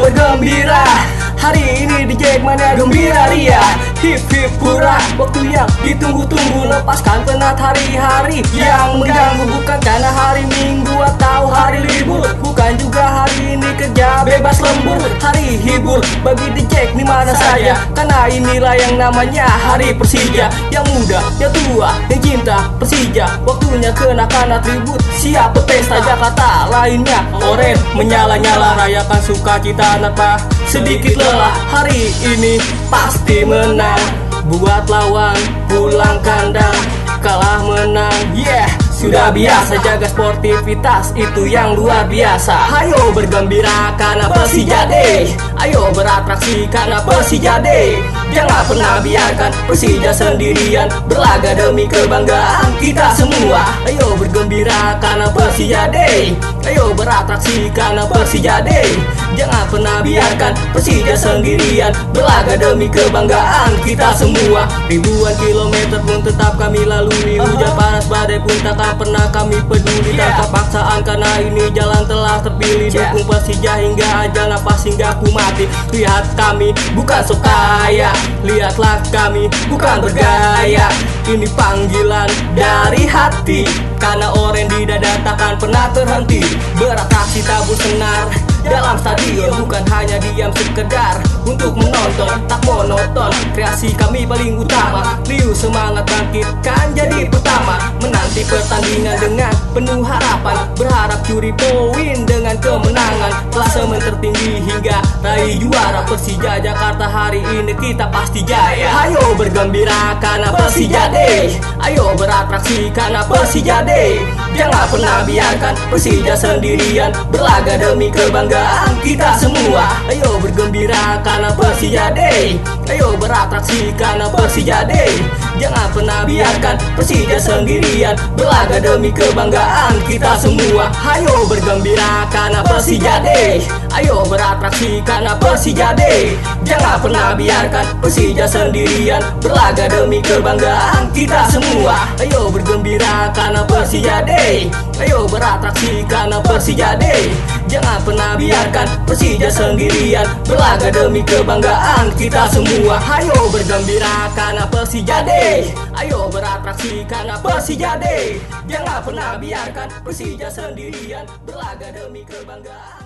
ini kita semua bergembira Hari ini di Jackmania gembira ria. Hip hip hura Waktu yang ditunggu-tunggu Lepaskan penat hari-hari. Yang mengganggu bukan karena hari minggu Atau hari libur. Bukan juga hari ini kerja bebas lembur. Hari hibur bagi di Jack di mana saja. Karena inilah yang namanya hari Persija. Yang muda, yang tua, yang cinta Persija. Waktunya kenakan atribut Siap pesta Jakarta lainnya Oren menyala-nyala. Rayakan sukacita tanpa sedikit lelah Hari ini pasti menang. Buat lawan pulang kandang Kalah menang. Yeah sudah biasa jaga sportivitas itu yang luar biasa. Ayo bergembira karena Persija Day Ayo beratraksi karena Persija Day Jangan pernah biarkan Persija sendirian. Berlaga demi kebanggaan kita semua. Ayo bergembira karena Persija Day Ayo beratraksi karena Persija Day Jangan pernah biarkan Persija sendirian. Berlaga demi kebanggaan kita semua. Ribuan kilometer pun tetap kami lalui. Hujan panas badai pun tak pernah kami peduli Tanpa paksaan karena ini jalan telah terpilih. Dukung Persija hingga ajal napas hingga ku mati. Lihat kami bukan sok kaya Lihatlah kami bukan bergaya Ini panggilan dari hati. Karena orang di dada takkan pernah terhenti. Beratraksi tabur senar dalam stadion bukan hanya diam sekedar untuk menonton tak monoton. Kreasi kami paling utama Liu semangat bangkitkan jadi pertama. Menanti pertandingan dengan penuh harapan berharap curi poin dengan kemenangan. Klasemen tertinggi hingga raih juara Persija Jakarta hari ini kita pasti jaya. Ayo bergembira karena Persija Day. Ayo beratraksi karena Persija Day. Jangan pernah biarkan Persija sendirian berlaga demi kebanggaan kebanggaan kita semua. Ayo bergembira karena Persija Day Ayo beratraksi karena Persija Day Jangan pernah biarkan Persija sendirian. Berlaga demi kebanggaan kita semua. Ayo bergembira karena Persija Day Ayo beratraksi karena Persija Day Jangan pernah biarkan Persija sendirian. Berlaga demi kebanggaan kita semua. Ayo bergembira karena Persija Day Ayo beratraksi karena Persija Day Jangan pernah biarkan Persija sendirian. Berlaga demi kebanggaan kita semua. Ayo bergembira karena Persija Day. Ayo beratraksi karena Persija Day. Jangan pernah biarkan Persija sendirian. Berlaga demi kebanggaan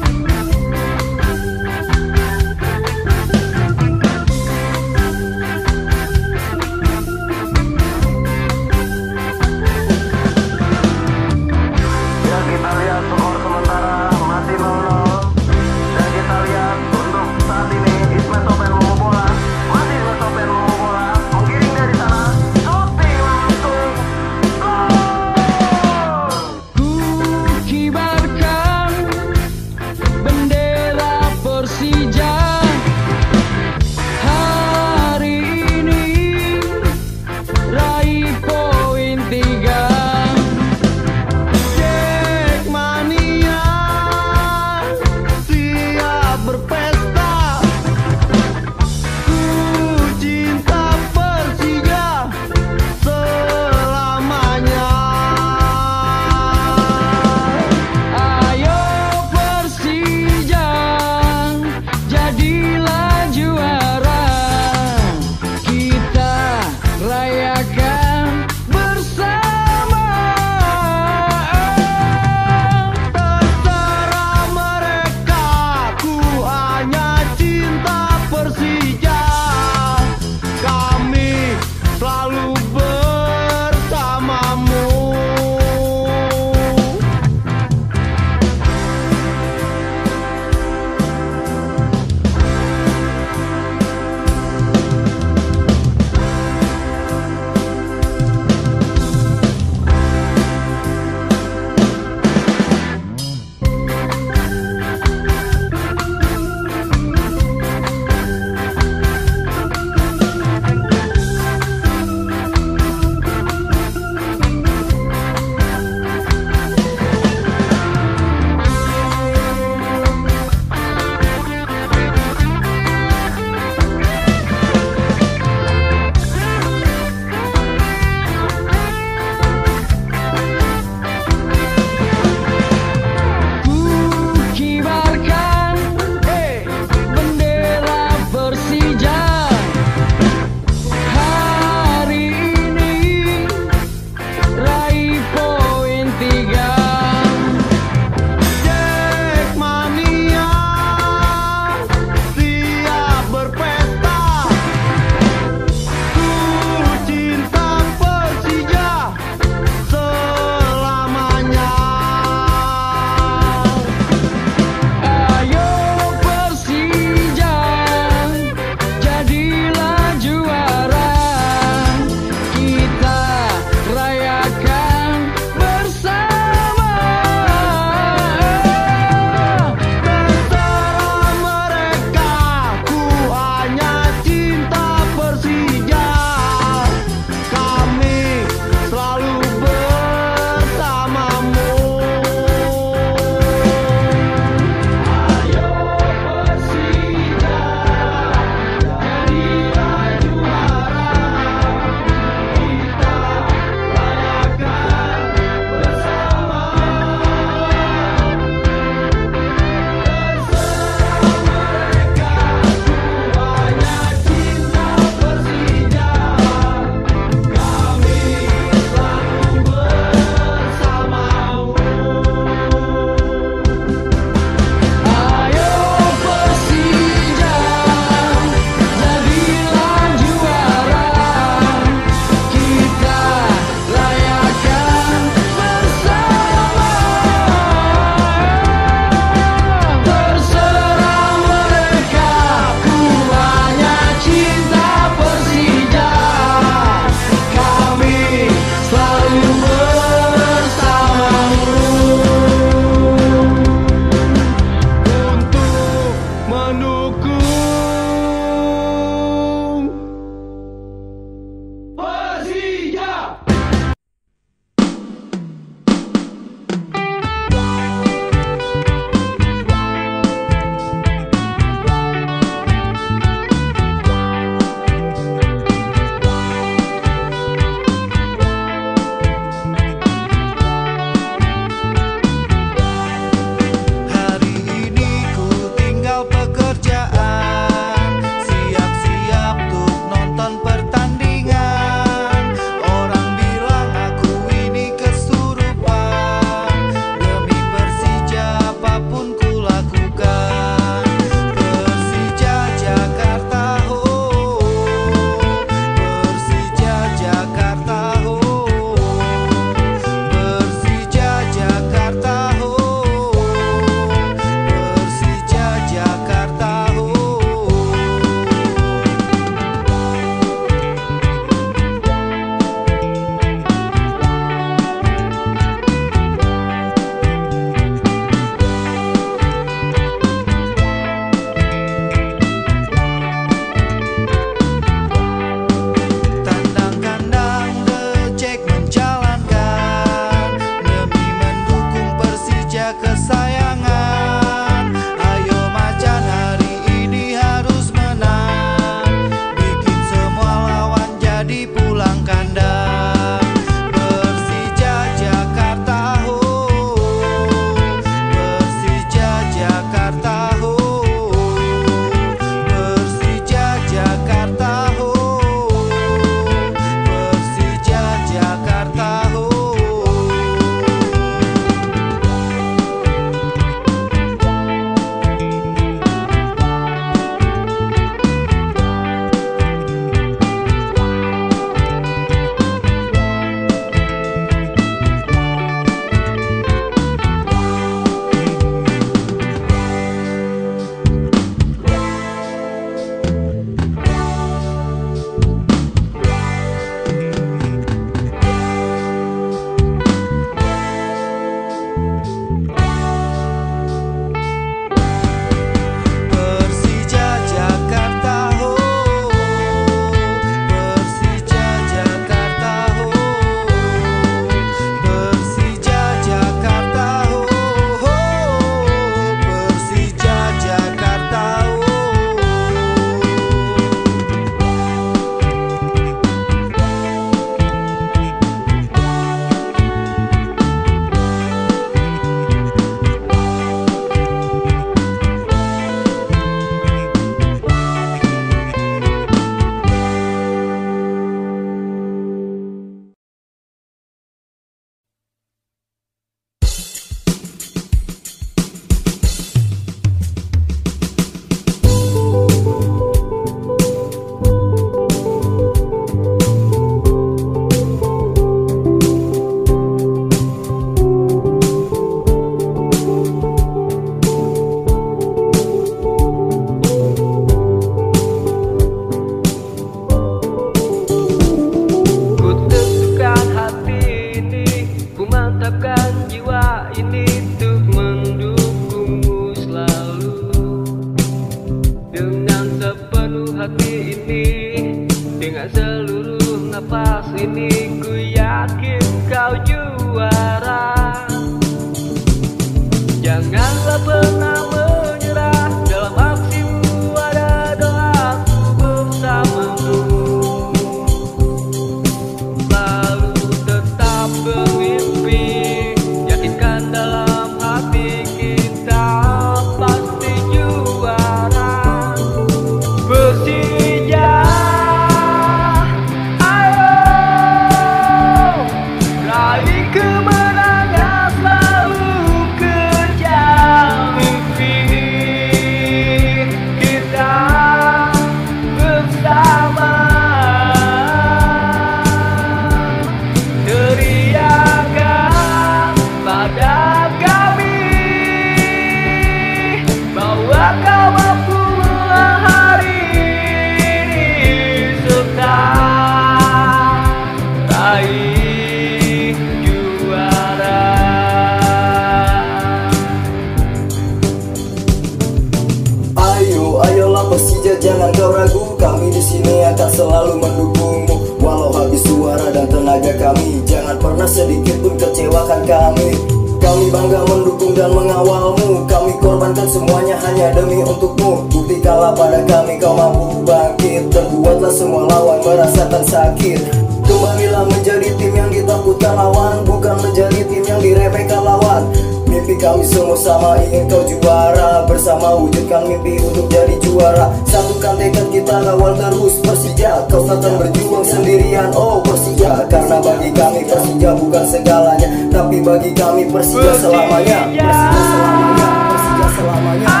Kami semua sama ingin kau juara. Bersama wujudkan mimpi untuk jadi juara. Satukan tekad kita lawan terus Persija. Kau takkan berjuang sendirian Oh Persija. Karena bagi kami Persija bukan segalanya Tapi bagi kami Persija. selamanya. Persija selamanya. Persija selamanya.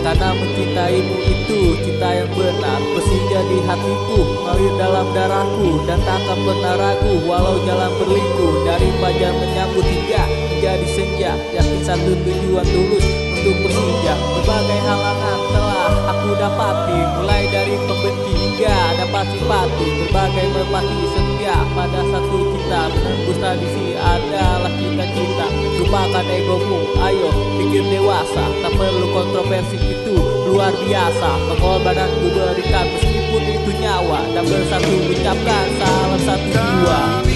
Karena mencintaimu itu cinta yang benar. Persija di hatiku mengalir dalam darahku Dan takkan pernah ragu walau jalan berliku. Dari fajar menyambut hingga menjadi senja. Yakin satu tujuan tulus untuk Persija Berbagai halangan telah aku dapati Mulai dari pembenci hingga dapat simpati Berbagai merpati setia pada satu cinta Menembus tradisi adalah cita-cita Lupakan egomu, ayo pikir dewasa Tak perlu kontroversi itu luar biasa. Pengorbananku berikan meskipun itu nyawa Dan bersatu ucapkan salam satu jiwa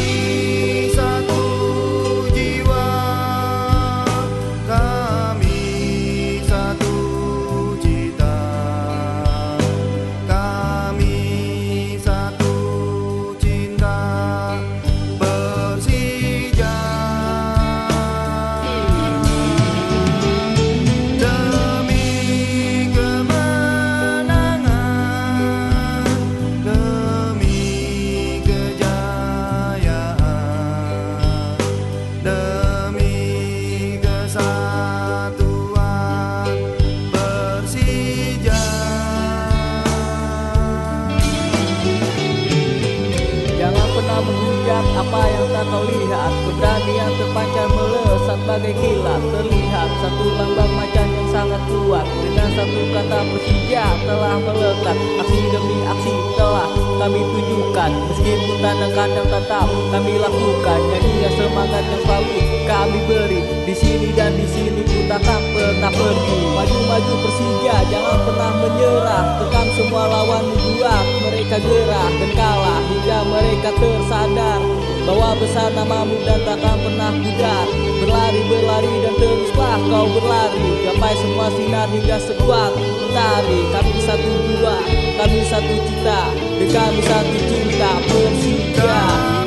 bagai kilat Terlihat satu lambang macan yang sangat kuat. Dengan satu kata Persija telah melekat. Aksi demi aksi telah kami tunjukkan. Meskipun tanda kandang tetap kami lakukan. Nyanyian semangat yang selalu kami beri. Di sini dan di sini ku takkan pernah pergi. Maju-maju Persija jangan pernah menyerah. Tekam semua lawan buat mereka gerah dan kalah. Hingga mereka tersadar bahwa besar namamu dan takkan pernah pudar Berlari berlari dan teruslah kau berlari. Gapai semua sinar hingga sekuat mentari Kami satu jiwa, kami satu cita. Dan kami satu cinta. Persija